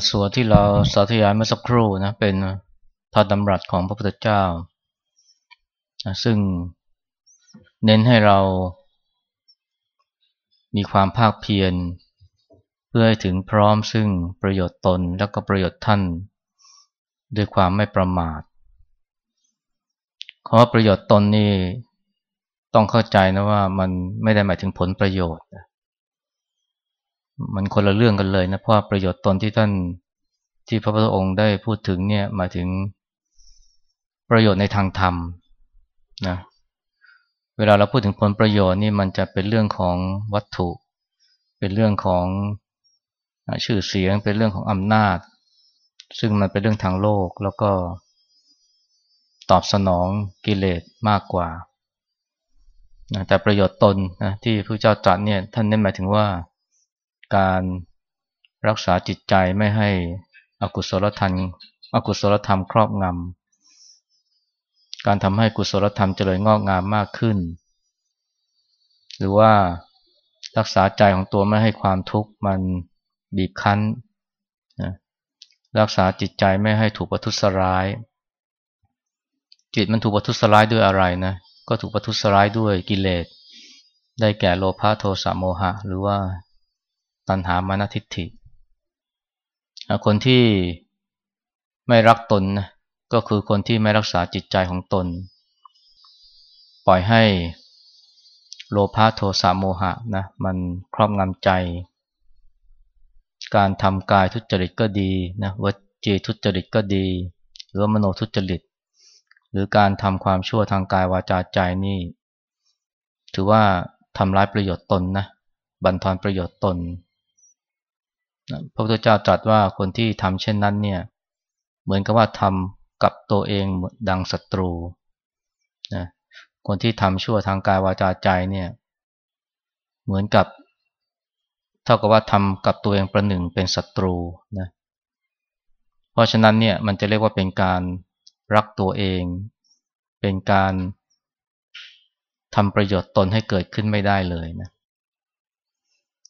ทสวดที่เราสาธยายเมื่อสักครู่นะเป็นพระดำรัสของพระพุทธเจ้า ซึ่งเน้นให้เรามีความภาคเพียรเพื่อให้ถึงพร้อมซึ่งประโยชน์ตนและก็ประโยชน์ท่าน ด้วยความไม่ประมาทคำว่าประโยชน์ตนนี่ต้องเข้าใจนะว่ามันไม่ได้หมายถึงผลประโยชน์ มันคนละเรื่องกันเลยนะเพราะประโยชน์ตนที่ท่านที่พระพุทธองค์ได้พูดถึงเนี่ยหมายถึงประโยชน์ในทางธรรมนะเวลาเราพูดถึงผลประโยชน์นี่มันจะเป็นเรื่องของวัตถุ เป็นเรื่องของชื่อเสียง เป็นเรื่องของอำนาจ ซึ่งมันเป็นเรื่องทางโลกแล้วก็ตอบสนองกิเลสมากกว่านะแต่ประโยชน์ตนนะที่พระเจ้าตรัสเนี่ยท่านเน้นหมายถึงว่า การรักษาจิตใจไม่ให้อกุศลธรรมอกุศลธรรมครอบงำการทำให้กุศลธรรมเจริญงอกงามมากขึ้น หรือว่ารักษาใจของตัวไม่ให้ความทุกข์มันบีบคั้นนะรักษาจิตใจไม่ให้ถูกประทุษร้าย จิตมันถูกประทุษร้ายด้วยอะไรนะ ก็ถูกประทุษร้ายด้วยกิเลส ได้แก่โลภะโทสะโมหะ หรือว่า ตัณหามานาทิฏฐิ คนที่ไม่รักตนนะก็คือคนที่ไม่รักษาจิตใจของตน ปล่อยให้โลภะโทสะโมหะนะมันครอบงำใจ การทำกายทุจริตก็ดีนะวจีทุจริตก็ดี หรือมโนทุจริต หรือการทำความชั่วทางกายวาจาใจนี่ ถือว่าทำร้ายประโยชน์ตนนะบันทอนประโยชน์ตน พระพุทธเจ้าตรัสว่าคนที่ทำเช่นนั้นเนี่ยเหมือนกับว่าทำกับตัวเองดังศัตรูนะคนที่ทำชั่วทางกายวาจาใจเนี่ยเหมือนกับ เท่ากับว่าทำกับตัวเองประหนึ่งเป็นศัตรูนะเพราะฉะนั้นเนี่ยมันจะเรียกว่าเป็นการรักตัวเอง เป็นการทำประโยชน์ตนให้เกิดขึ้นไม่ได้เลยนะ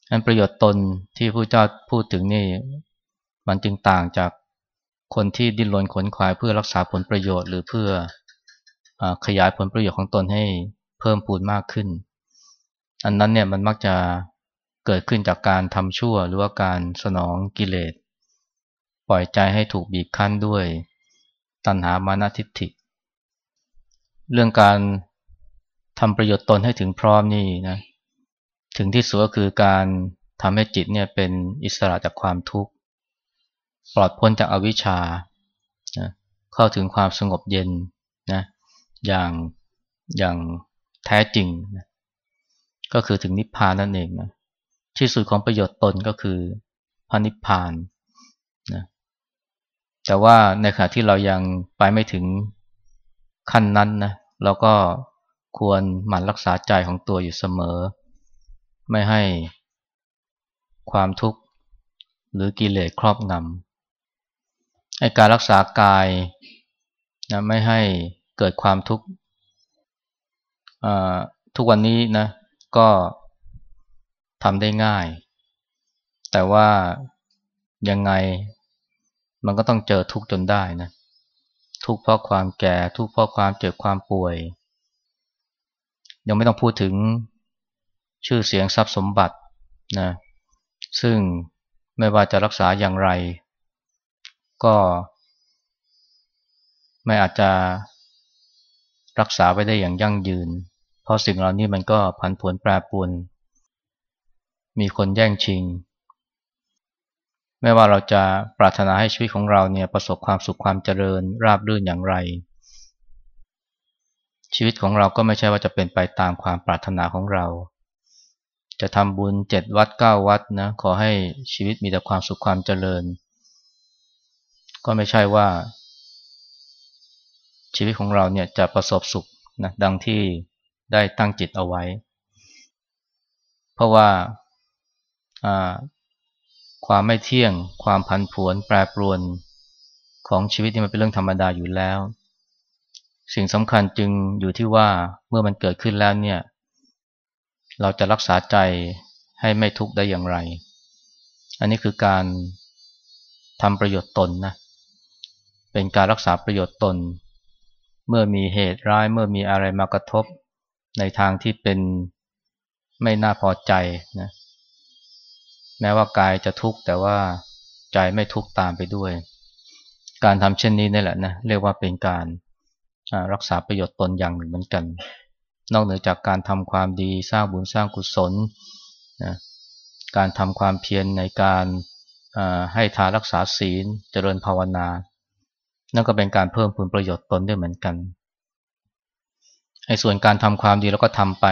อันประโยชน์ตนที่พระเจ้าพูดถึงนี่ มันจึงต่างจากคนที่ดิ้นรนขนขวายเพื่อรักษาผลประโยชน์หรือเพื่ออขยายผลประโยชน์ของตนให้เพิ่มพูนมากขึ้น อันนั้นเนี่ยมันมักจะเกิดขึ้นจากการทำชั่วหรือว่าการสนองกิเลส ปล่อยใจให้ถูกบีบคั้นด้วย ตัณหามานาทิฏฐิ เรื่องการทำประโยชน์ตนให้ถึงพร้อมนี่นะ ถึงที่สุดก็คือการทำให้จิตเนี่ยเป็นอิสระจากความทุกข์ ปลอดพ้นจากอวิชชานะเข้าถึงความสงบเย็นนะอย่างอย่างแท้จริงนะก็คือถึงนิพพานนั่นเองนะที่สุดของประโยชน์ตนก็คือพระนิพพานนะแต่ว่าในขณะที่เรายังไปไม่ถึงขั้นนั้นนะเราก็ควรหมั่นรักษาใจของตัวอยู่เสมอ ไม่ให้ความทุกข์หรือกิเลสครอบงำให้การรักษากายนะไม่ให้เกิดความทุกข์ทุกวันนี้นะก็ทำได้ง่าย แต่ว่ายังไงมันก็ต้องเจอทุกข์จนได้นะทุกข์เพราะความแก่ ทุกข์เพราะความเจ็บความป่วย ยังไม่ต้องพูดถึง ชื่อเสียงทรัพย์สมบัตินะซึ่งไม่ว่าจะรักษาอย่างไร ก็ไม่อาจจะรักษาไว้ได้อย่างยั่งยืน เพราะสิ่งเหล่านี้มันก็ผันผวนแปรปรวน มีคนแย่งชิง ไม่ว่าเราจะปรารถนาให้ชีวิตของเราเนี่ยประสบความสุขความเจริญราบรื่นอย่างไร ชีวิตของเราก็ไม่ใช่ว่าจะเป็นไปตามความปรารถนาของเรา จะทำบุญเจ็ดวัดเก้าวัดนะขอให้ชีวิตมีแต่ความสุขความเจริญ ก็ไม่ใช่ว่า ชีวิตของเราเนี่ยจะประสบสุขนะดังที่ได้ตั้งจิตเอาไว้ เพราะว่าความไม่เที่ยง ความพันผวนแปรปรวนของชีวิตที่มันเป็นเรื่องธรรมดาอยู่แล้ว สิ่งสำคัญจึงอยู่ที่ว่าเมื่อมันเกิดขึ้นแล้วเนี่ย เราจะรักษาใจให้ไม่ทุกข์ได้อย่างไร อันนี้คือการทำประโยชน์ตนนะ เป็นการรักษาประโยชน์ตน เมื่อมีเหตุร้ายเมื่อมีอะไรมากระทบ ในทางที่เป็นไม่น่าพอใจนะแม้ว่ากายจะทุกข์แต่ว่าใจไม่ทุกข์ตามไปด้วย การทำเช่นนี้นี่แหละนะเรียกว่าเป็นการรักษาประโยชน์ตนอย่างหนึ่งเหมือนกัน นอกเหนือจากการทำความดีสร้างบุญสร้างกุศลนะการทำความเพียรในการให้ทานรักษาศีลเจริญภาวนา นั่นก็เป็นการเพิ่มผลประโยชน์ตนด้วยเหมือนกันไอ้ส่วนการทำความดีเราก็ทำไป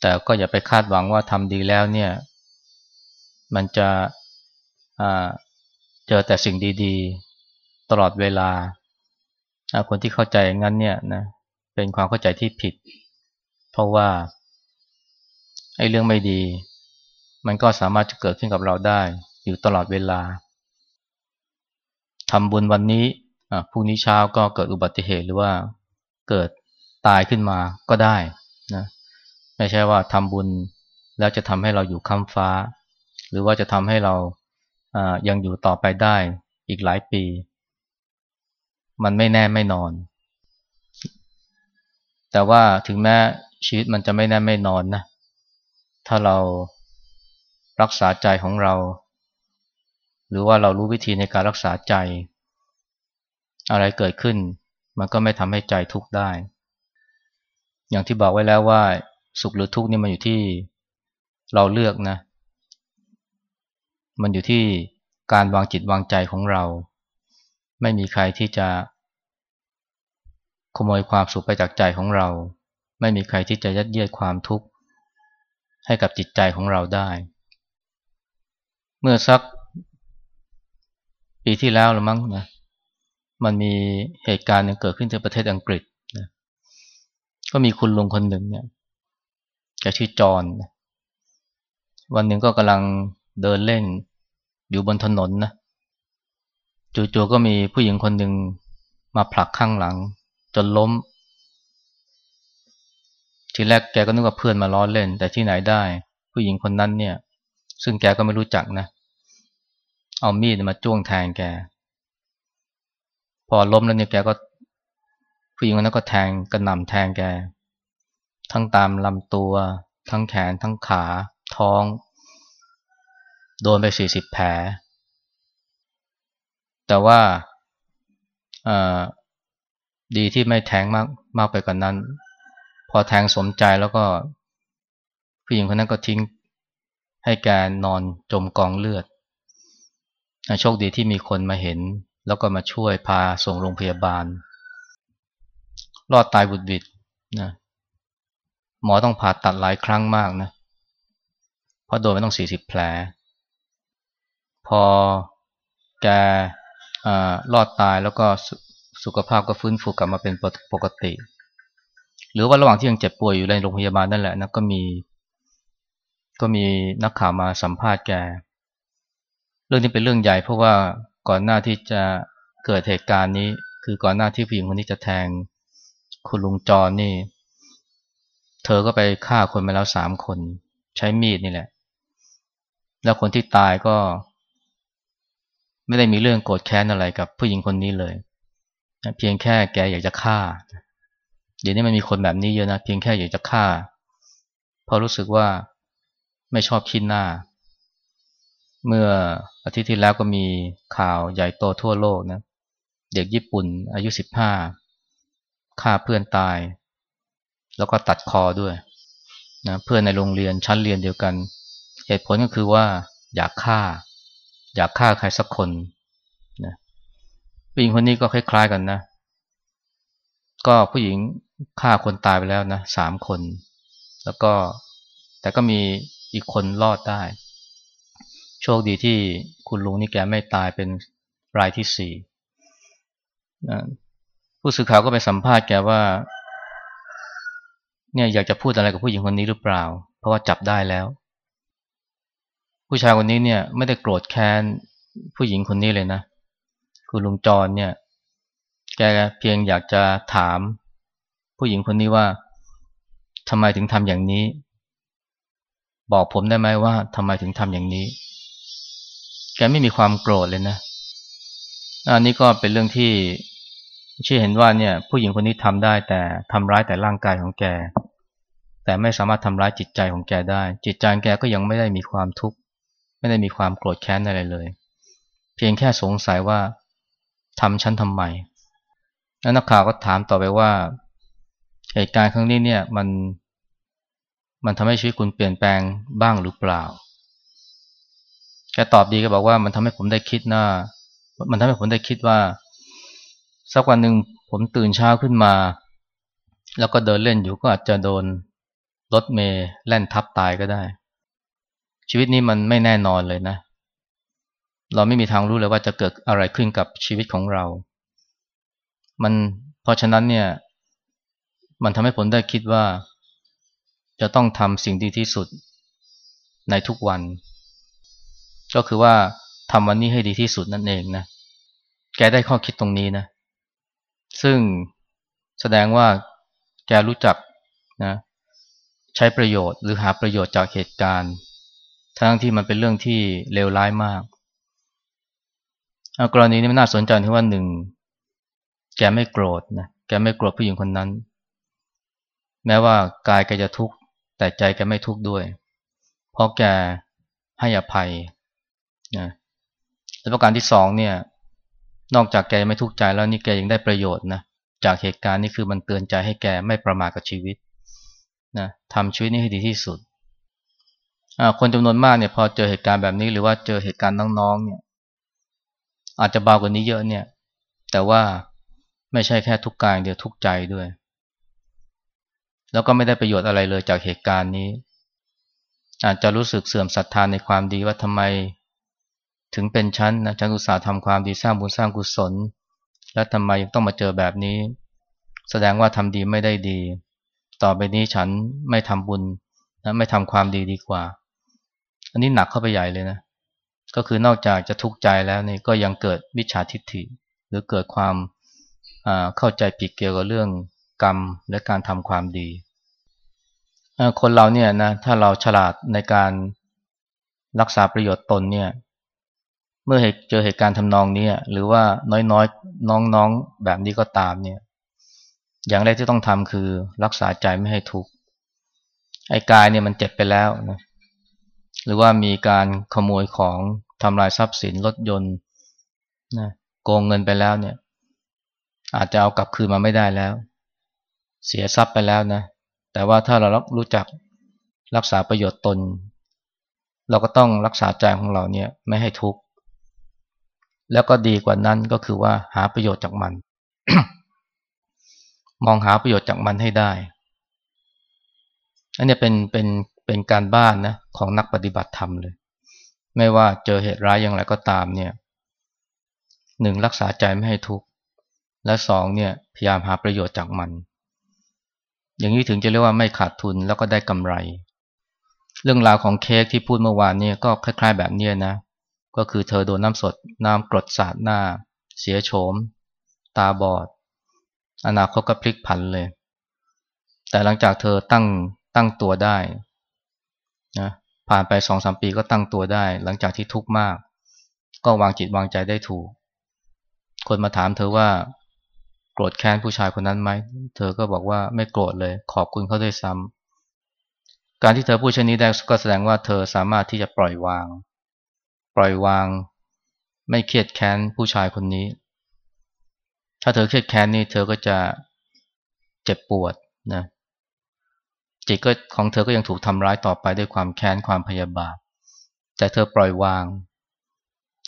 แต่ก็อย่าไปคาดหวังว่าทำดีแล้วเนี่ย มันจะเจอแต่สิ่งดีๆ ตลอดเวลา คนที่เข้าใจงั้นเนี่ยนะเป็นความเข้าใจที่ผิด เพราะว่าไอ้เรื่องไม่ดี มันก็สามารถจะเกิดขึ้นกับเราได้ อยู่ตลอดเวลาทำบุญวันนี้พรุ่งนี้เช้าก็เกิดอุบัติเหตุหรือว่าเกิดตายขึ้นมาก็ได้นะไม่ใช่ว่าทำบุญแล้วจะทำให้เราอยู่ค้ำฟ้า หรือว่าจะทำให้เรายังอยู่ต่อไปได้อีกหลายปี มันไม่แน่ไม่นอน แต่ว่าถึงแม้ ชีวิตมันจะไม่แน่ไม่นอนนะ ถ้าเรารักษาใจของเรา หรือว่าเรารู้วิธีในการรักษาใจ อะไรเกิดขึ้น มันก็ไม่ทำให้ใจทุกข์ได้ อย่างที่บอกไว้แล้วว่า สุขหรือทุกข์นี่มันอยู่ที่เราเลือกนะ มันอยู่ที่การวางจิตวางใจของเรา ไม่มีใครที่จะขโมยความสุขไปจากใจของเรา ไม่มีใครที่จะยัดเยียดความทุกข์ ให้กับจิตใจของเราได้ เมื่อสักปีที่แล้วหรือมั้งนะมันมีเหตุการณ์หนึ่งเกิดขึ้นที่ประเทศอังกฤษก็มีคุณลุงคนหนึ่งเนี่ยแกชื่อจอนวันหนึ่งก็กำลังเดินเล่นอยู่บนถนนนะจู่ๆก็มีผู้หญิงคนหนึ่งมาผลักข้างหลัง จนล้ม ทีแรกแกก็นึกว่าเพื่อนมาล้อเล่น แต่ที่ไหนได้ ผู้หญิงคนนั้นเนี่ย ซึ่งแกก็ไม่รู้จักนะ เอามีดมาจ้วงแทงแก พอล้มแล้วเนี่ยแกก็ ผู้หญิงคนนั้นก็แทงกระหน่ำแทงแก ทั้งตามลำตัว ทั้งแขน ทั้งขา ท้อง โดนไปสี่สิบแผล แต่ว่าดีที่ไม่แทงมากมากไปกว่านนั้น พอแทงสมใจแล้วก็ผู้หญิงคนนั้นก็ทิ้งให้แกนอนจมกองเลือดโชคดีที่มีคนมาเห็น แล้วก็มาช่วยพาส่งโรงพยาบาล รอดตายบุดบิดนะหมอต้องผ่าตัดหลายครั้งมากนะเพราะโดนไปต้องสี่สิบแผล พอแกอรอดตายแล้วก็สุขภาพก็ฟื้นฟูกลับมาเป็นปกติ หรือว่าระหว่างที่ยังเจ็บป่วยอยู่ในโรงพยาบาลนั่นแหละนะก็มี ก็มีนักข่าวมาสัมภาษณ์แก เรื่องนี้เป็นเรื่องใหญ่เพราะว่าก่อนหน้าที่จะเกิดเหตุการณ์นี้ คือก่อนหน้าที่ผู้หญิงคนนี้จะแทงคุณลุงจรนี่ เธอก็ไปฆ่าคนมาแล้วสามคนใช้มีดนี่แหละ แล้วคนที่ตายก็ ไม่ได้มีเรื่องโกรธแค้นอะไรกับผู้หญิงคนนี้เลย เพียงแค่แกอยากจะฆ่าเเดี๋ยวนี้มันมีคนแบบนี้เยอะนะเพียงแค่อยากจะฆ่าเพราะรู้สึกว่าไม่ชอบคิดหน้า เมื่ออาทิตย์ที่แล้วก็มีข่าวใหญ่โตทั่วโลกนะเด็กญี่ปุ่นอายุสิบห้าฆ่าเพื่อนตาย แล้วก็ตัดคอด้วยนะเพื่อนในโรงเรียนชั้นเรียนเดียวกัน เหตุผลก็คือว่าอยากฆ่า อยากฆ่าใครสักคนนะผู้หญิงคนนี้ก็คล้ายๆกันนะ ก็ผู้หญิง ฆ่าคนตายไปแล้วนะสามคน แล้วก็แต่ก็มีอีกคนรอดได้ โชคดีที่คุณลุงนี่แกไม่ตายเป็นรายที่สี่ผู้สื่อข่าวก็ไปสัมภาษณ์แกว่า เนี่ยอยากจะพูดอะไรกับผู้หญิงคนนี้หรือเปล่า เพราะว่าจับได้แล้ว ผู้ชายคนนี้เนี่ยไม่ได้โกรธแค้นผู้หญิงคนนี้เลยนะ คุณลุงจรเนี่ย แกเพียงอยากจะถาม ผู้หญิงคนนี้ว่าทำไมถึงทำอย่างนี้ บอกผมได้ไหมว่าทำไมถึงทำอย่างนี้ แกไม่มีความโกรธเลยนะอันนี้ก็เป็นเรื่องที่ชี้เห็นว่าเนี่ย ผู้หญิงคนนี้ทำได้แต่ทำร้ายแต่ร่างกายของแก แต่ไม่สามารถทำร้ายจิตใจของแกได้ จิตใจแกก็ยังไม่ได้มีความทุกข์ไม่ได้มีความโกรธแค้นอะไรเลย เพียงแค่สงสัยว่าทำฉันทำไมแล้วนักข่าวก็ถามต่อไปว่า เหตุการณ์ครั้งนี้เนี่ยมันมันทำให้ชีวิตคุณเปลี่ยนแปลงบ้างหรือเปล่า แกตอบดีก็บอกว่ามันทำให้ผมได้คิดนะมันทำให้ผมได้คิดว่า สักวันหนึ่งผมตื่นเช้าขึ้นมา แล้วก็เดินเล่นอยู่ก็อาจจะโดนรถเมล์แล่นทับตายก็ได้ ชีวิตนี้มันไม่แน่นอนเลยนะ เราไม่มีทางรู้เลยว่าจะเกิดอะไรขึ้นกับชีวิตของเรา มันเพราะฉะนั้นเนี่ย มันทำให้ผมได้คิดว่า จะต้องทำสิ่งดีที่สุดในทุกวัน ก็คือว่าทำวันนี้ให้ดีที่สุดนั่นเองนะ แกได้ข้อคิดตรงนี้นะ ซึ่งแสดงว่าแกรู้จักนะใช้ประโยชน์หรือหาประโยชน์จากเหตุการณ์ ทั้งที่มันเป็นเรื่องที่เลวร้ายมากกรณีนี้มันน่าสนใจที่ว่าหนึ่งแกไม่โกรธนะแกไม่โกรธผู้หญิงคนนั้น แม้ว่ากายแกจะทุกข์แต่ใจแกไม่ทุกข์ด้วย เพราะแกให้อภัยนะและประการที่สองเนี่ย นอกจากแกไม่ทุกข์ใจแล้วนี่แกยังได้ประโยชน์นะจากเหตุการณ์นี้คือมันเตือนใจให้แกไม่ประมาทกับชีวิตนะทำชีวิตนี้ให้ดีที่สุดคนจำนวนมากเนี่ยพอเจอเหตุการณ์แบบนี้หรือว่าเจอเหตุการณ์น้องๆเนี่ย อาจจะเบากว่านี้เยอะเนี่ย แต่ว่าไม่ใช่แค่ทุกกายเดียวทุกใจด้วย แล้วก็ไม่ได้ประโยชน์อะไรเลยจากเหตุการณ์นี้ อาจจะรู้สึกเสื่อมศรัทธาในความดีว่าทำไม ถึงเป็นชั้นนะฉันอุตสาห์ทำความดีสร้างบุญสร้างกุศล แล้วทำไมยังต้องมาเจอแบบนี้ แสดงว่าทำดีไม่ได้ดี ต่อไปนี้ฉันไม่ทำบุญนะไม่ทำความดีดีกว่า อันนี้หนักเข้าไปใหญ่เลยนะ ก็คือนอกจากจะทุกข์ใจแล้วนี่ก็ยังเกิดวิชาทิฏฐิ หรือเกิดความเข้าใจผิดเกี่ยวกับเรื่อง กรรมและการทำความดี คนเราเนี่ยนะถ้าเราฉลาดในการรักษาประโยชน์ตนเนี่ยเมื่อเจอเหตุการณ์ทำนองนี้หรือว่าน้อยๆน้องๆแบบนี้ก็ตามเนี่ยอย่างแรกที่ต้องทำคือรักษาใจไม่ให้ทุกข์ไอ้กายเนี่ยมันเจ็บไปแล้วนะหรือว่ามีการขโมยของทำลายทรัพย์สินรถยนต์นะโกงเงินไปแล้วเนี่ยอาจจะเอากลับคืนมาไม่ได้แล้ว เสียทรัพย์ไปแล้วนะ แต่ว่าถ้าเรารู้จักรักษาประโยชน์ตน เราก็ต้องรักษาใจของเราเนี่ยไม่ให้ทุกข์ แล้วก็ดีกว่านั้นก็คือว่าหาประโยชน์จากมัน มองหาประโยชน์จากมันให้ได้ อันนี้เป็นเป็นเป็นการบ้านนะของนักปฏิบัติธรรมเลย ไม่ว่าเจอเหตุร้ายอย่างไรก็ตามเนี่ยหนึ่งรักษาใจไม่ให้ทุกข์ และสองเนี่ยพยายามหาประโยชน์จากมัน อย่างนี้ถึงจะเรียกว่าไม่ขาดทุนแล้วก็ได้กำไร เรื่องราวของเค้กที่พูดเมื่อวานเนี่ยก็คล้ายๆแบบนี้นะ ก็คือเธอโดนน้ำสดน้ำกรดสาดหน้า เสียโฉม ตาบอด อนาคตก็พลิกผันเลย แต่หลังจากเธอตั้งตั้งตัวได้นะผ่านไปสองสามปีก็ตั้งตัวได้ หลังจากที่ทุกข์มาก ก็วางจิตวางใจได้ถูก คนมาถามเธอว่า รธแค้นผู้ชายคนนั้นไหม เธอก็บอกว่าไม่โกรธเลย ขอบคุณเขาด้วยซ้ำการที่เธอพูดเช่นนี้ได้ก็แสดงว่าเธอสามารถที่จะปล่อยวาง ปล่อยวาง ไม่เครียดแค้นผู้ชายคนนี้ ถ้าเธอเครียดแค้นนี่เธอก็จะเจ็บปวดนะจิตก็ของเธอก็ยังถูกทำร้ายต่อไปด้วยความแค้นความพยาบาทแต่เธอปล่อยวาง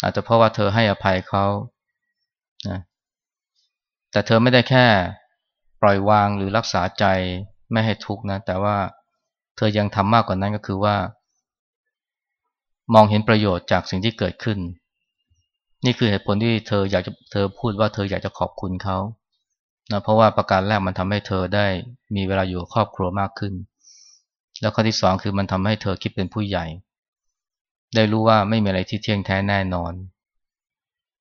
อาจจะเพราะว่าเธอให้อภัยเขา แต่เธอไม่ได้แค่ปล่อยวางหรือรักษาใจไม่ให้ทุกข์นะ แต่ว่าเธอยังทำมากกว่านั้นก็คือว่า มองเห็นประโยชน์จากสิ่งที่เกิดขึ้น นี่คือเหตุผลที่เธออยากจะเธอพูดว่าเธออยากจะขอบคุณเขานะเพราะว่าประการแรกมันทำให้เธอได้มีเวลาอยู่กับครอบครัวมากขึ้น แล้วข้อที่สองคือมันทำให้เธอคิดเป็นผู้ใหญ่ ได้รู้ว่าไม่มีอะไรที่เที่ยงแท้แน่นอน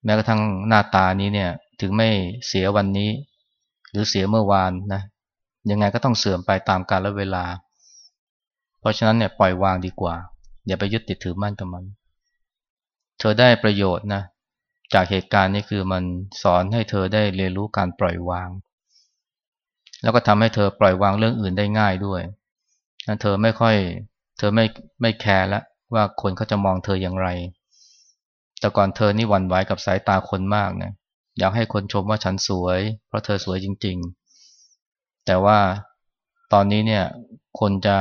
แม้กระทั่งหน้าตานี้เนี่ย ถึงไม่เสียวันนี้ หรือเสียเมื่อวานนะยังไงก็ต้องเสื่อมไปตามกาลเวลา เพราะฉะนั้นเนี่ยปล่อยวางดีกว่า อย่าไปยึดติดถือมั่นกับมัน เธอได้ประโยชน์นะจากเหตุการณ์นี้คือมันสอนให้เธอได้เรียนรู้การปล่อยวาง แล้วก็ทำให้เธอปล่อยวางเรื่องอื่นได้ง่ายด้วยเธอไม่ค่อยเธอไม่ไม่แคร์แล้วว่าคนเขาจะมองเธออย่างไร แต่ก่อนเธอนี่หวั่นไหวกับสายตาคนมากนะ อยากให้คนชมว่าฉันสวย เพราะเธอสวยจริง ๆ แต่ว่าตอนนี้เนี่ยคนจะ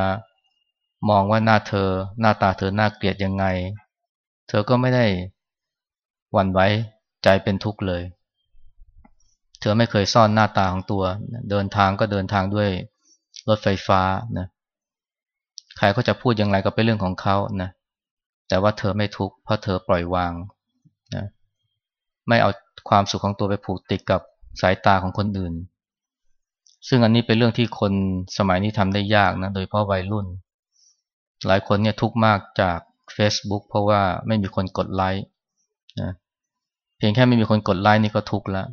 มองว่าหน้าเธอ หน้าตาเธอหน้าเกลียดยังไง เธอก็ไม่ได้หวั่นไหวใจเป็นทุกข์เลย เธอไม่เคยซ่อนหน้าตาของตัว เดินทางก็เดินทางด้วยรถไฟฟ้านะใครก็จะพูดย่างไรก็เป็นเรื่องของเขานะแต่ว่าเธอไม่ทุกข์เพราะเธอปล่อยวางนะ ไม่เอาความสุขของตัวไปผูกติดกับสายตาของคนอื่น ซึ่งอันนี้เป็นเรื่องที่คนสมัยนี้ทำได้ยากนะ โดยเพราะวัยรุ่น หลายคนเนี่ยทุกข์มากจาก Facebook เพราะว่าไม่มีคนกดไลค์นะเพียงแค่ไม่มีคนกดไลค์นี่ก็ทุกข์แล้ว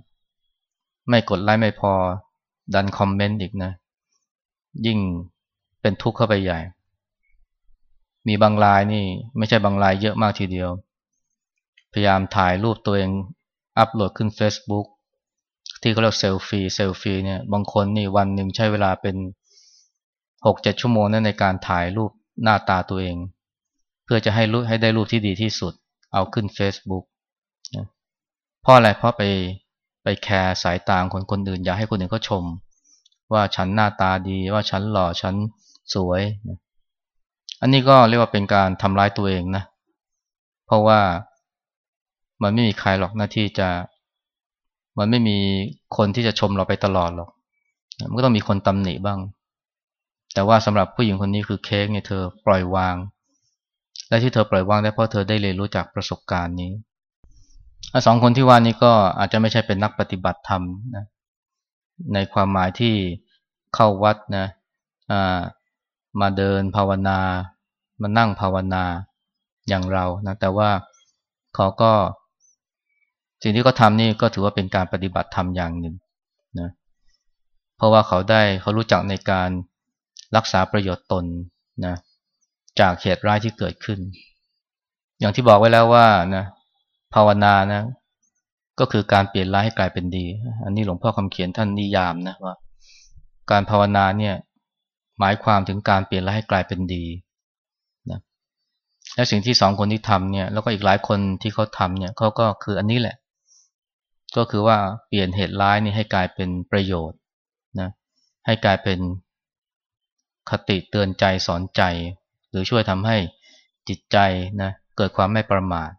ไม่กดไลค์ไม่พอดันคอมเมนต์อีกนะ ยิ่งเป็นทุกข์เข้าไปใหญ่ มีบางรายนี่ไม่ใช่บางรายเยอะมากทีเดียว พยายามถ่ายรูปตัวเอง อัปโหลดขึ้น Facebook ที่เขาเรียกเซลฟี่เซลฟี่เนี่ยบางคนนี่วันหนึ่งใช้เวลาเป็นหกเจ็ดชั่วโมงนั่นในการถ่ายรูปหน้าตาตัวเอง เพื่อจะให้รูปให้ได้รูปที่ดีที่สุด เอาขึ้น Facebook เพราะอะไรเพราะไปไปแคร์สายตาคนคนอื่น อยากให้คนอื่นเขาชม ว่าฉันหน้าตาดีว่าฉันหล่อฉันสวย อันนี้ก็เรียกว่าเป็นการทำร้ายตัวเองนะ เพราะว่า มันไม่มีใครหรอกหน้าที่จะ มันไม่มีคนที่จะชมเราไปตลอดหรอก มันก็ต้องมีคนตำหนิบ้าง แต่ว่าสำหรับผู้หญิงคนนี้คือเค้กเนี่ยเธอปล่อยวาง และที่เธอปล่อยวางได้เพราะเธอได้เรียนรู้จากประสบการณ์นี้สองคนที่ว่านี้ก็อาจจะไม่ใช่เป็นนักปฏิบัติธรรมนะในความหมายที่เข้าวัดนะมาเดินภาวนา มานั่งภาวนาอย่างเรานะแต่ว่าเขาก็ สิ่งที่เขาทำนี่ก็ถือว่าเป็นการปฏิบัติธรรมอย่างหนึ่งนะเพราะว่าเขาได้เขารู้จักในการรักษาประโยชน์ตนนะจากเหตุร้ายที่เกิดขึ้น อย่างที่บอกไว้แล้วว่านะภาวนานะก็คือการเปลี่ยนร้ายให้กลายเป็นดี อันนี้หลวงพ่อคำเขียนท่านนิยามนะว่า การภาวนาเนี่ยหมายความถึงการเปลี่ยนร้ายให้กลายเป็นดีนะและสิ่งที่สองคนที่ทำเนี่ยแล้วก็อีกหลายคนที่เขาทำเนี่ยเขาก็คืออันนี้แหละ ก็คือว่าเปลี่ยนเหตุร้ายนี่ให้กลายเป็นประโยชน์นะให้กลายเป็นคติเตือนใจสอนใจ หรือช่วยทำให้จิตใจนะเกิดความไม่ประมาท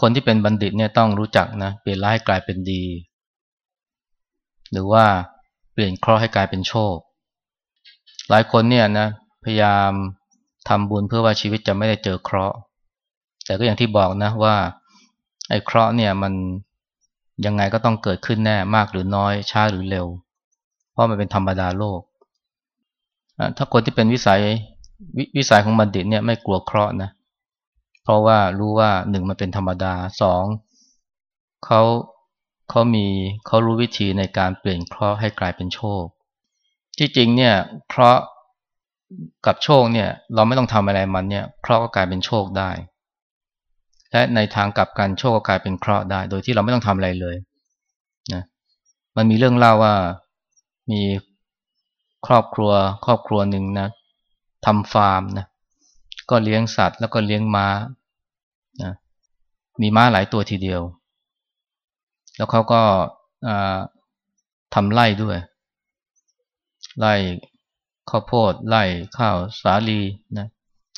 คนที่เป็นบัณฑิตเนี่ยต้องรู้จักนะเปลี่ยนร้ายให้กลายเป็นดี หรือว่าเปลี่ยนเคราะห์ให้กลายเป็นโชค หลายคนเนี่ยนะพยายามทำบุญเพื่อว่าชีวิตจะไม่ได้เจอเคราะห์ แต่ก็อย่างที่บอกนะว่า ไอ้เคราะห์เนี่ยมันยังไงก็ต้องเกิดขึ้นแน่มากหรือน้อยช้าหรือเร็ว เพราะมันเป็นธรรมดาโลก ถ้าคนที่เป็นวิสัยววิสัยของบัณฑิตเนี่ยไม่กลัวเคราะห์นะเพราะว่ารู้ว่าหนึ่งมันเป็นธรรมดาสองเขาเขามีเขารู้วิธีในการเปลี่ยนเคราะห์ให้กลายเป็นโชค ที่จริงเนี่ยเคราะห์กับโชคเนี่ยเราไม่ต้องทำอะไรมันเนี่ยเคราะห์ก็กลายเป็นโชคได้ และในทางกลับกันโชคก็กลายเป็นเคราะห์ได้ โดยที่เราไม่ต้องทำอะไรเลยนะมันมีเรื่องเล่าว่ามีครอบครัวครอบครัวหนึ่งนะทำฟาร์มนะก็เลี้ยงสัตว์แล้วก็เลี้ยงม้านะมีม้าหลายตัวทีเดียว แล้วเขาก็ทำไร่ด้วย ไร่ข้าวโพดไร่ข้าวสาลีนะ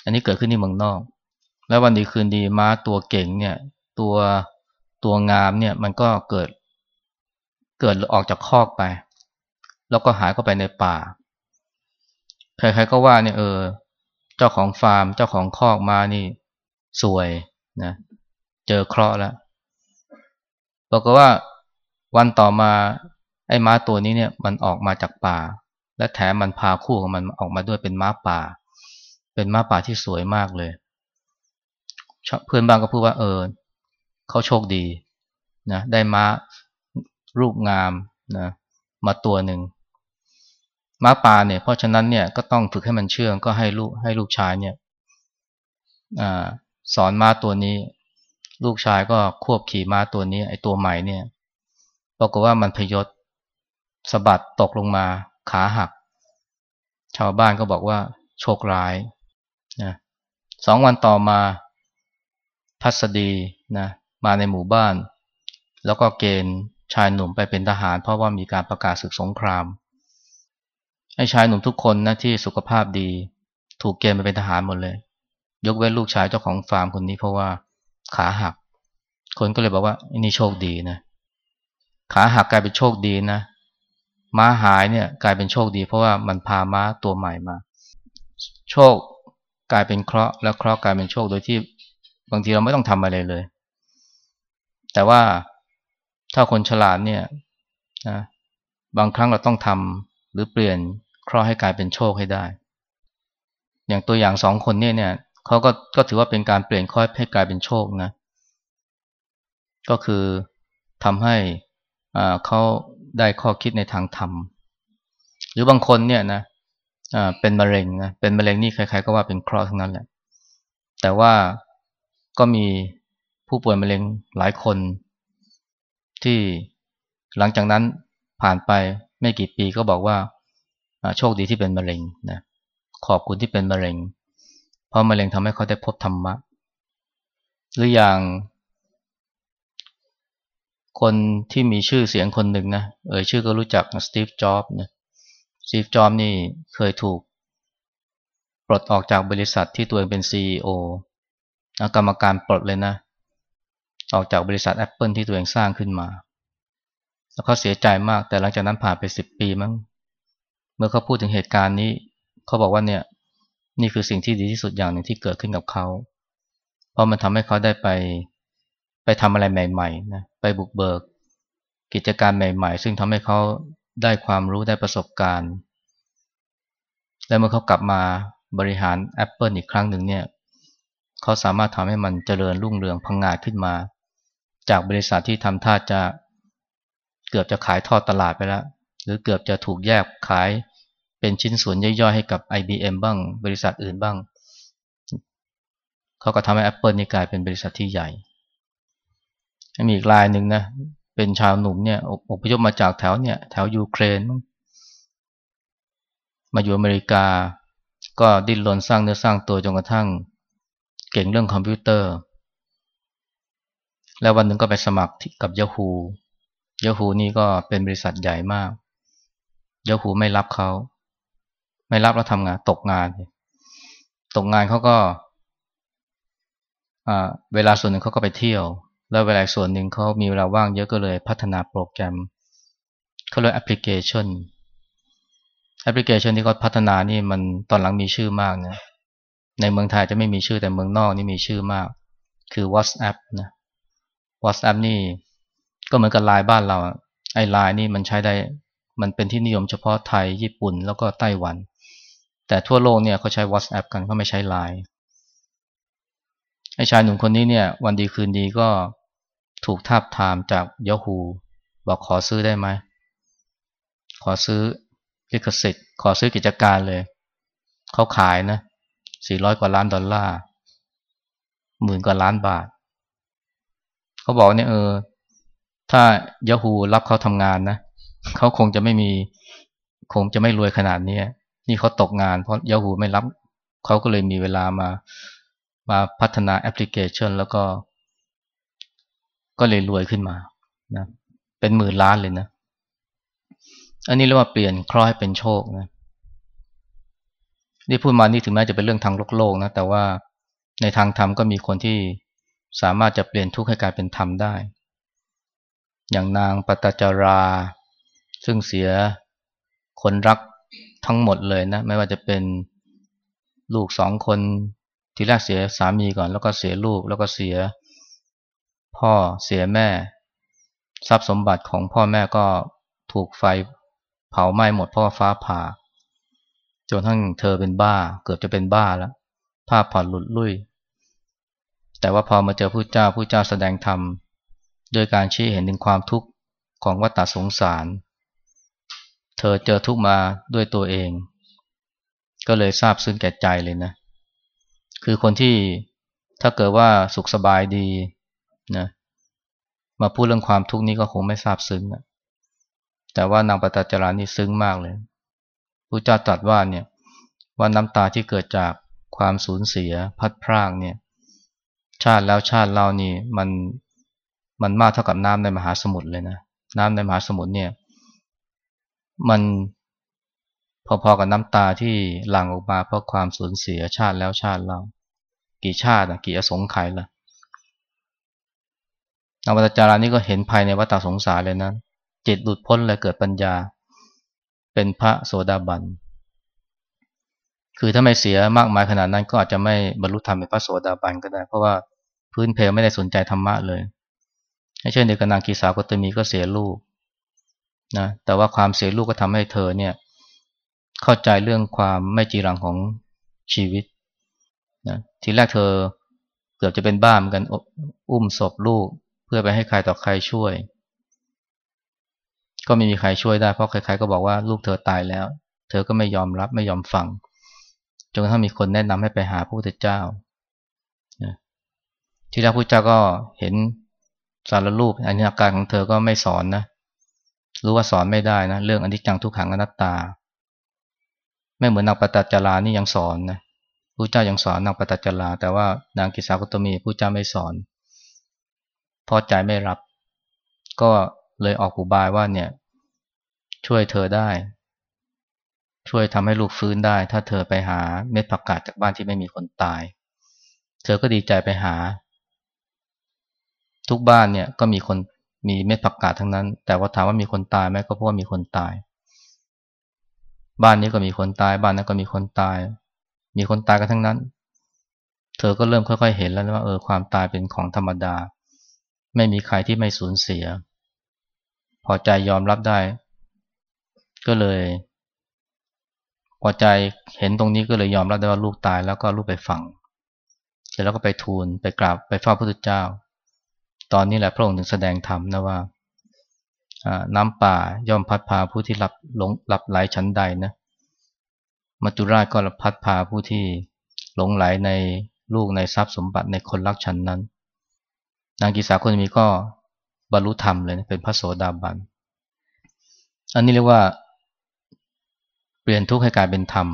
อันนี้เกิดขึ้นที่เมืองนอก แล้ววันดีคืนดีม้าตัวเก่งเนี่ย ตัวตัวงามเนี่ยมันก็เกิด เกิดออกจากคอกไป แล้วก็หายเข้าไปในป่า ใครๆก็ว่าเนี่ยเออ เจ้าของฟาร์ม เจ้าของคอกมานี่สวยนะเจอเคราะห์แล้วบอกว่าวันต่อมาไอ้ม้าตัวนี้เนี่ยมันออกมาจากป่า และแถมมันพาคู่ของมันออกมาด้วยเป็นม้าป่า เป็นม้าป่าที่สวยมากเลย เพื่อนบ้านก็พูดว่าเออเขาโชคดีนะได้ม้ารูปงามนะมาตัวหนึ่งม้าป่าเนี่ยเพราะฉะนั้นเนี่ยก็ต้องฝึกให้มันเชื่องก็ให้ลูกให้ลูกชายเนี่ยอสอนม้าตัวนี้ ลูกชายก็ควบขี่ม้าตัวนี้ ไอ้ตัวใหม่เนี่ยปรากฏว่ามันพยศสะบัดตกลงมาขาหัก ชาวบ้านก็บอกว่าโชคร้ายนะสองวันต่อมา พัสดีนะมาในหมู่บ้าน แล้วก็เกณฑ์ชายหนุ่มไปเป็นทหาร เพราะว่ามีการประกาศศึกสงครามไอ้ชายหนุ่มทุกคนนะที่สุขภาพดี ถูกเกณฑ์ไปเป็นทหารหมดเลย ยกเว้นลูกชายเจ้าของฟาร์มคนนี้เพราะว่าขาหัก คนก็เลยบอกว่านี่โชคดีนะขาหักกลายเป็นโชคดีนะม้าหายเนี่ยกลายเป็นโชคดี เพราะว่ามันพาม้าตัวใหม่มา โชคกลายเป็นเคราะห์แล้วเคราะห์กลายเป็นโชคโดยที่ บางทีเราไม่ต้องทำอะไรเลย แต่ว่าถ้าคนฉลาดเนี่ยนะบางครั้งเราต้องทำหรือเปลี่ยนเคราะห์ให้กลายเป็นโชคให้ได้ อย่างตัวอย่างสองคนเนี่ยเนี่ยเขาก็ก็ถือว่าเป็นการเปลี่ยนเคราะห์ให้กลายเป็นโชคนะ ก็คือทำให้อ่าเขาได้ข้อคิดในทางธรรม หรือบางคนเนี่ยนะอ่าเป็นมะเร็งนะเป็นมะเร็งนี่ใครๆก็ว่าเป็นเคราะห์ทั้งนั้นแหละ แต่ว่า ก็มีผู้ป่วยมะเร็งหลายคน ที่หลังจากนั้นผ่านไปไม่กี่ปีก็บอกว่าโชคดีที่เป็นมะเร็งนะขอบคุณที่เป็นมะเร็ง เพราะมะเร็งทำให้เขาได้พบธรรมะ หรืออย่าง คนที่มีชื่อเสียงคนหนึ่งนะเอ่ยชื่อก็รู้จักสตีฟจ็อบส์นะสตีฟจ็อบส์นี่เคยถูกปลดออกจากบริษัทที่ตัวเองเป็น CEO กรรมการปลดเลยนะ ออกจากบริษัท Apple ที่ตัวเองสร้างขึ้นมา แล้วเขาเสียใจมากแต่หลังจากนั้นผ่านไปสิบปีมั้งเมื่อเขาพูดถึงเหตุการณ์นี้ เขาบอกว่าเนี่ยนี่คือสิ่งที่ดีที่สุดอย่างหนึ่งที่เกิดขึ้นกับเขา เพราะมันทำให้เขาได้ไปไปทำอะไรใหม่ๆนะไปบุกเบิก กิจการใหม่ ๆ ซึ่งทำให้เขาได้ความรู้ได้ประสบการณ์ และเมื่อเขากลับมาบริหาร Apple อีกครั้งหนึ่งเนี่ย เขาสามารถทำให้มันเจริญรุ่งเรืองพังงาดขึ้นมา จากบริษัทที่ทำท่าจะเกือบจะขายทอดตลาดไปแล้ว หรือเกือบจะถูกแยกขายเป็นชิ้นส่วนย่อยๆให้กับ IBM บ้าง บริษัทอื่นบ้าง เขาก็ทำให้ Apple นี่กลายเป็นบริษัทที่ใหญ่ มีอีกรายหนึ่งนะเป็นชาวหนุ่มเนี่ยอพยพมาจากแถวเนี่ยแถวยูเครน มาอยู่อเมริกา ก็ดิ้นรนสร้างเนื้อสร้างตัวจนกระทั่ง เก่งเรื่องคอมพิวเตอร์ แล้ววันหนึ่งก็ไปสมัครกับ Yahoo Yahoo นี่ก็เป็นบริษัทใหญ่มาก Yahoo ไม่รับเขา ไม่รับแล้วทำงานตกงาน ตกงานเขาก็เวลาส่วนหนึ่งเขาก็ไปเที่ยว แล้วเวลาส่วนหนึ่งเขามีเวลาว่างเยอะก็เลยพัฒนาโปรแกรมเขาเรียกแอปพลิเคชันแอปพลิเคชันที่เขาพัฒนานี่มันตอนหลังมีชื่อมากนะ ในเมืองไทยจะไม่มีชื่อแต่เมืองนอกนี่มีชื่อมาก คือ WhatsApp นะ WhatsApp นี่ก็เหมือนกับไลน์บ้านเราไอไลน์นี่มันใช้ได้มันเป็นที่นิยมเฉพาะไทยญี่ปุ่นแล้วก็ไต้หวัน แต่ทั่วโลกเนี่ยเขาใช้ WhatsApp กันเขาไม่ใช้ไลน์ไอชายหนุ่มคนนี้เนี่ยวันดีคืนดีก็ถูกทาบทามจาก Yahoo บอกขอซื้อได้ไหม ขอซื้อลิขสิทธิ์ ขอซื้อกิจการเลย เขาขายนะเสี่ร้อยกว่าล้านดอลลาร์หมื่นกว่าล้านบาท เขาบอกเนี่ยเออ ถ้ายาฮูรับเขาทำงานนะเขาคงจะไม่มี คงจะไม่รวยขนาดนี้นี่เขาตกงานเพราะยาฮูไม่รับเขาก็เลยมีเวลามามาพัฒนาแอปพลิเคชัน แล้วก็ ก็เลยรวยขึ้นมานะเป็นหมื่นล้านเลยนะ อันนี้เรียกว่าเปลี่ยนคล้อยเป็นโชคนะ นี่พูดมานี่ถึงแม้จะเป็นเรื่องทางโลกโลกนะ แต่ว่าในทางธรรมก็มีคนที่สามารถจะเปลี่ยนทุกข์ให้กลายเป็นธรรมได้ อย่างนางปตจารา ซึ่งเสียคนรักทั้งหมดเลยนะ ไม่ว่าจะเป็นลูกสองคนทีแรกเสียสามีก่อน แล้วก็เสียลูกแล้วก็เสีย พ่อเสียแม่ ทรัพย์สมบัติของพ่อแม่ก็ถูกไฟเผาไหม้หมดเพราะฟ้าผ่า จนทั้งเธอเป็นบ้า เกือบจะเป็นบ้าแล้วภาพผ่อนหลุดลุ่ย แต่ว่าพอมาเจอผู้เจ้าผู้เจ้าแสดงธรรมโดยการชี้เห็นถึงความทุกข์ของวัฏสงสาร เธอเจอทุกมาด้วยตัวเอง ก็เลยทราบซึ้งแก่ใจเลยนะ คือคนที่ถ้าเกิดว่าสุขสบายดีนะมาพูดเรื่องความทุกข์นี้ก็คงไม่ทราบซึ้งนะแต่ว่านางปตจารานี่ซึ้งมากเลย พระเจ้าตรัสว่าเนี่ยว่าน้ำตาที่เกิดจากความสูญเสียพัดพรากเนี่ยชาติแล้วชาติเล่านี่มันมันมากเท่ากับน้ำในมหาสมุทรเลยนะน้ำในมหาสมุทรเนี่ยมันพอๆกับน้ำตาที่หลั่งออกมาเพราะความสูญเสียชาติแล้วชาติเล่ากี่ชาติอะกี่อสงไขยล่ะนวัตจารานี่ก็เห็นภายในวัฏสงสารเลยนะจิตหลุดพ้นเลยเกิดปัญญา เป็นพระโสดาบัน คือถ้าไม่เสียมากมายขนาดนั้นก็อาจจะไม่บรรลุธรรมเป็นพระโสดาบันก็ได้ เพราะว่าพื้นเพลไม่ได้สนใจธรรมะเลยเช่นเดียวกับนางกีสาวกตมีก็เสียลูกนะแต่ว่าความเสียลูกก็ทำให้เธอเนี่ยเข้าใจเรื่องความไม่จีรังของชีวิตนะทีแรกเธอเกือบจะเป็นบ้าเหมือนกันอุ้มศพลูก เพื่อไปให้ใครต่อใครช่วย ก็ไม่มีใครช่วยได้เพราะใครๆก็บอกว่าลูกเธอตายแล้ว เธอก็ไม่ยอมรับไม่ยอมฟังจนกระทั่งมีคนแนะนำให้ไปหาพระพุทธเจ้าที่แรกพระเจ้าก็เห็นสารรูปอันนี้อาการของเธอก็ไม่สอนนะรู้ว่าสอนไม่ได้นะเรื่องอนิจจังทุกขังอนัตตา ไม่เหมือนนางปตัจจารานี่ยังสอนนะผู้เจ้ายังสอนนางปตัจจารา แต่ว่านางกิสากุตมีผู้เจ้าไม่สอนพอใจไม่รับ ก็ เลยออกอุบายว่าเนี่ย ช่วยเธอได้ ช่วยทำให้ลูกฟื้นได้ ถ้าเธอไปหาเม็ดผักกาดจากบ้านที่ไม่มีคนตาย เธอก็ดีใจไปหา ทุกบ้านเนี่ยก็มีคนมีเม็ดผักกาดทั้งนั้น แต่ว่าถามว่ามีคนตายไหมก็เพราะว่ามีคนตาย บ้านนี้ก็มีคนตาย บ้านนั้นก็มีคนตาย มีคนตายกันทั้งนั้น เธอก็เริ่มค่อยๆเห็นแล้วว่าเออความตายเป็นของธรรมดา ไม่มีใครที่ไม่สูญเสีย พอใจยอมรับได้ ก็เลย พอใจเห็นตรงนี้ก็เลยยอมรับได้ว่าลูกตายแล้วก็ลูกไปฝังเสร็จแล้วก็ไปทูลไปกราบไปเฝ้าพระพุทธเจ้า ตอนนี้แหละพระองค์ถึงแสดงธรรมนะว่าน้ำป่าย่อมพัดพาผู้ที่หลับหลงหลับไหลชั้นใดนะมัจจุราชก็พัดพาผู้ที่หลงไหลในลูกในทรัพย์สมบัติในคนรักฉันนั้น นางกิสาคนมีก็ บรรลุธรรมเลยนะเป็นพระโสดาบัน อันนี้เรียกว่า เปลี่ยนทุกข์ให้กลายเป็นธรรม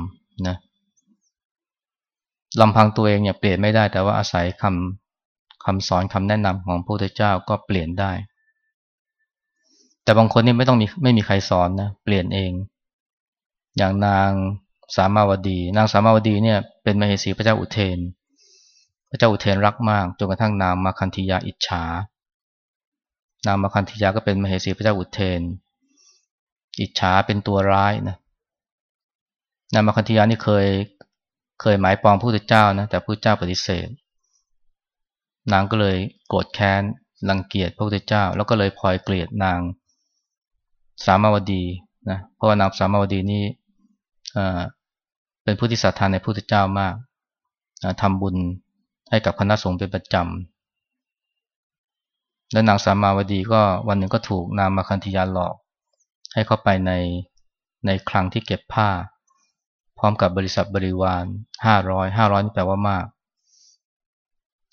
นะลำพังตัวเองเนี่ยเปลี่ยนไม่ได้ แต่ว่าอาศัยคำคำสอนคำแนะนำของพระพุทธเจ้าก็เปลี่ยนได้ แต่บางคนนี่ไม่ต้องมีไม่มีใครสอนนะเปลี่ยนเอง อย่างนางสามาวดี นางสามาวดีเนี่ยเป็นมเหสีพระเจ้าอุเทน พระเจ้าอุเทนรักมากจนกระทั่งนางมาคันธิยาอิจฉา นางมาคันธิยาก็เป็นมเหสีพระเจ้าอุเทน อิจฉาเป็นตัวร้ายนะนางมาคันธิยานี่เคยเคยหมายปองพระพุทธเจ้านะแต่พระพุทธเจ้าปฏิเสธ นางก็เลยโกรธแค้นรังเกียจพระพุทธเจ้า แล้วก็เลยพลอยเกลียดนางสามาวดีนะเพราะว่านางสามาวดีนี่เป็นผู้ที่ศรัทธาในพระพุทธเจ้ามากทำบุญให้กับคณะสงฆ์เป็นประจำ และนางสามาวดีก็วันหนึ่งก็ถูกนางมาคันธยาหลอก ให้เข้าไปในในคลังที่เก็บผ้า พร้อมกับบริษัทบริวารห้าร้อยห้าร้อยนี่แปลว่ามาก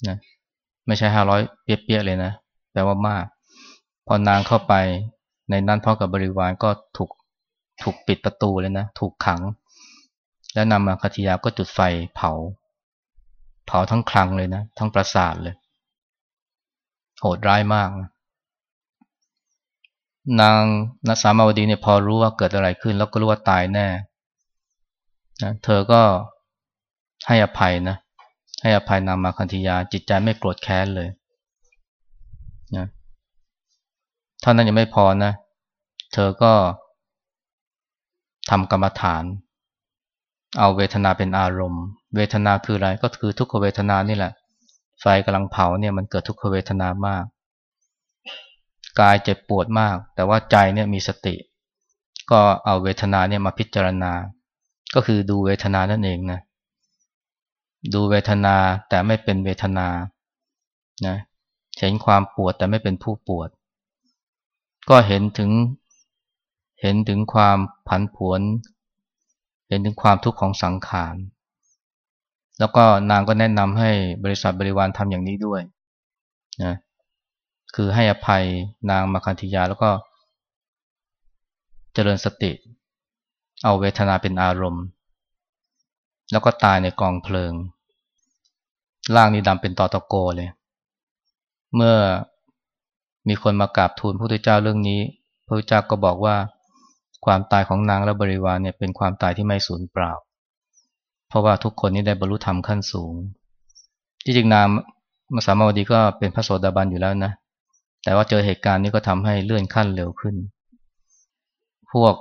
นะไม่ใช่ห้าร้อยเปี้ยๆเลยนะแปลว่ามาก พอนางเข้าไปในนั้นพร้อมกับบริวารก็ถูกถูกปิดประตูเลยนะ ถูกขัง แล้วนำมาคติยาก็จุดไฟเผา เผาทั้งคลังเลยนะ ทั้งปราสาทเลย ดร้ายมากนะนางนัสามาวดีเนี่ยพอรู้ว่าเกิดอะไรขึ้น แล้วก็รู้ว่าตายแน่นะเธอก็ให้อภัยนะ ให้อภัยนางมาคันธยาจิตใจไม่โกรธแค้นเลยนะเท่านั้นยังไม่พอนะ เธอก็ทำกรรมฐาน เอาเวทนาเป็นอารมณ์ เวทนาคืออะไรก็คือทุกขเวทนานี่แหละ ฟกำลังเผาเนี่ยมันเกิดทุกขเวทนามาก กายเจ็บปวดมาก แต่ว่าใจเนี่ยมีสติ ก็เอาเวทนาเนี่ยมาพิจารณา ก็คือดูเวทนานั่นเองนะดูเวทนาแต่ไม่เป็นเวทนานะเห็นความปวดแต่ไม่เป็นผู้ปวด ก็เห็นถึงเห็นถึงความผันผวน เห็นถึงความทุกข์ของสังขาร แล้วก็นางก็แนะนำให้บริษัทบริวารทำอย่างนี้ด้วยนะคือให้อภัยนางมาคันธิยาแล้วก็เจริญสติ เอาเวทนาเป็นอารมณ์ แล้วก็ตายในกองเพลิง ร่างนี้ดำเป็นตอตะโกเลย เมื่อมีคนมากราบทูลพระพุทธเจ้าเรื่องนี้ พระพุทธเจ้าก็บอกว่าความตายของนางและบริวารเนี่ยเป็นความตายที่ไม่สูญเปล่า ราะว่าทุกคนนี้ได้บรรลุธรรมขั้นสูง ที่จริงนางมาสามาวดีก็เป็นพระโสดาบันอยู่แล้วนะ แต่ว่าเจอเหตุการณ์นี้ก็ทำให้เลื่อนขั้นเร็วขึ้น พวก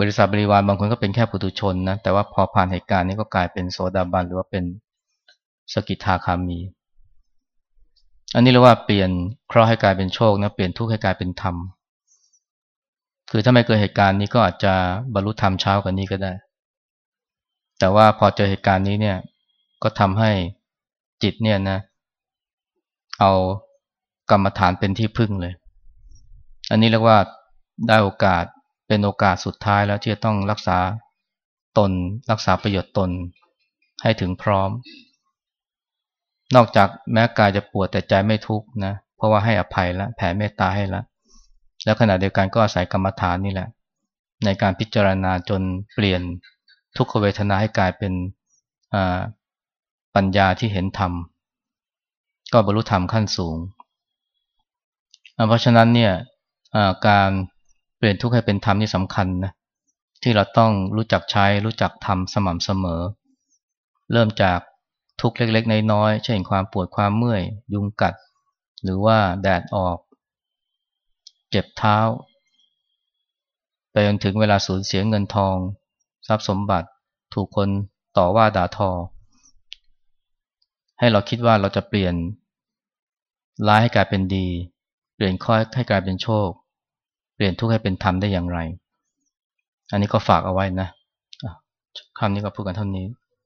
บริษัทบริวารบางคนก็เป็นแค่ปุถุชนนะ แต่ว่าพอผ่านเหตุการณ์นี้ก็กลายเป็นโสดาบันหรือว่าเป็นสกิทาคามี อันนี้เรียกว่าเปลี่ยนเคราะห์ให้กลายเป็นโชคนะ เปลี่ยนทุกข์ให้กลายเป็นธรรม คือถ้าไม่เกิดเหตุการณ์นี้ก็อาจจะบรรลุธรรมเช้ากว่านี้ก็ได้ แต่ว่าพอเจอเหตุการณ์นี้เนี่ยก็ทำให้จิตเนี่ยนะ เอากรรมฐานเป็นที่พึ่งเลย อันนี้เรียกว่าได้โอกาสเป็นโอกาสสุดท้ายแล้วที่จะต้องรักษาตนรักษาประโยชน์ตนให้ถึงพร้อม นอกจากแม้กายจะปวดแต่ใจไม่ทุกข์นะ เพราะว่าให้อภัยแล้วแผ่เมตตาให้แล้วแล้วขณะเดียวกันก็อาศัยกรรมฐานนี่แหละ ในการพิจารณาจนเปลี่ยน ทุกขเวทนาให้กลายเป็นปัญญาที่เห็นธรรม ก็บรรลุธรรมขั้นสูง เพราะฉะนั้นเนี่ยการเปลี่ยนทุกข์ให้เป็นธรรมนี่สำคัญนะที่เราต้องรู้จักใช้รู้จักทำสม่ำเสมอ เริ่มจากทุกข์เล็กๆน้อยๆเช่นความปวดความเมื่อย ยุงกัด หรือว่าแดดออก เจ็บเท้า ไปจนถึงเวลาสูญเสียเงินทอง ทรัพย์สมบัติ ถูกคนต่อว่าด่าทอ ให้เราคิดว่าเราจะเปลี่ยนร้ายให้กลายเป็นดี เปลี่ยนข้อให้กลายเป็นโชค เปลี่ยนทุกข์ให้เป็นธรรมได้อย่างไร อันนี้ก็ฝากเอาไว้นะคำนี้ก็พูดกันเท่านี้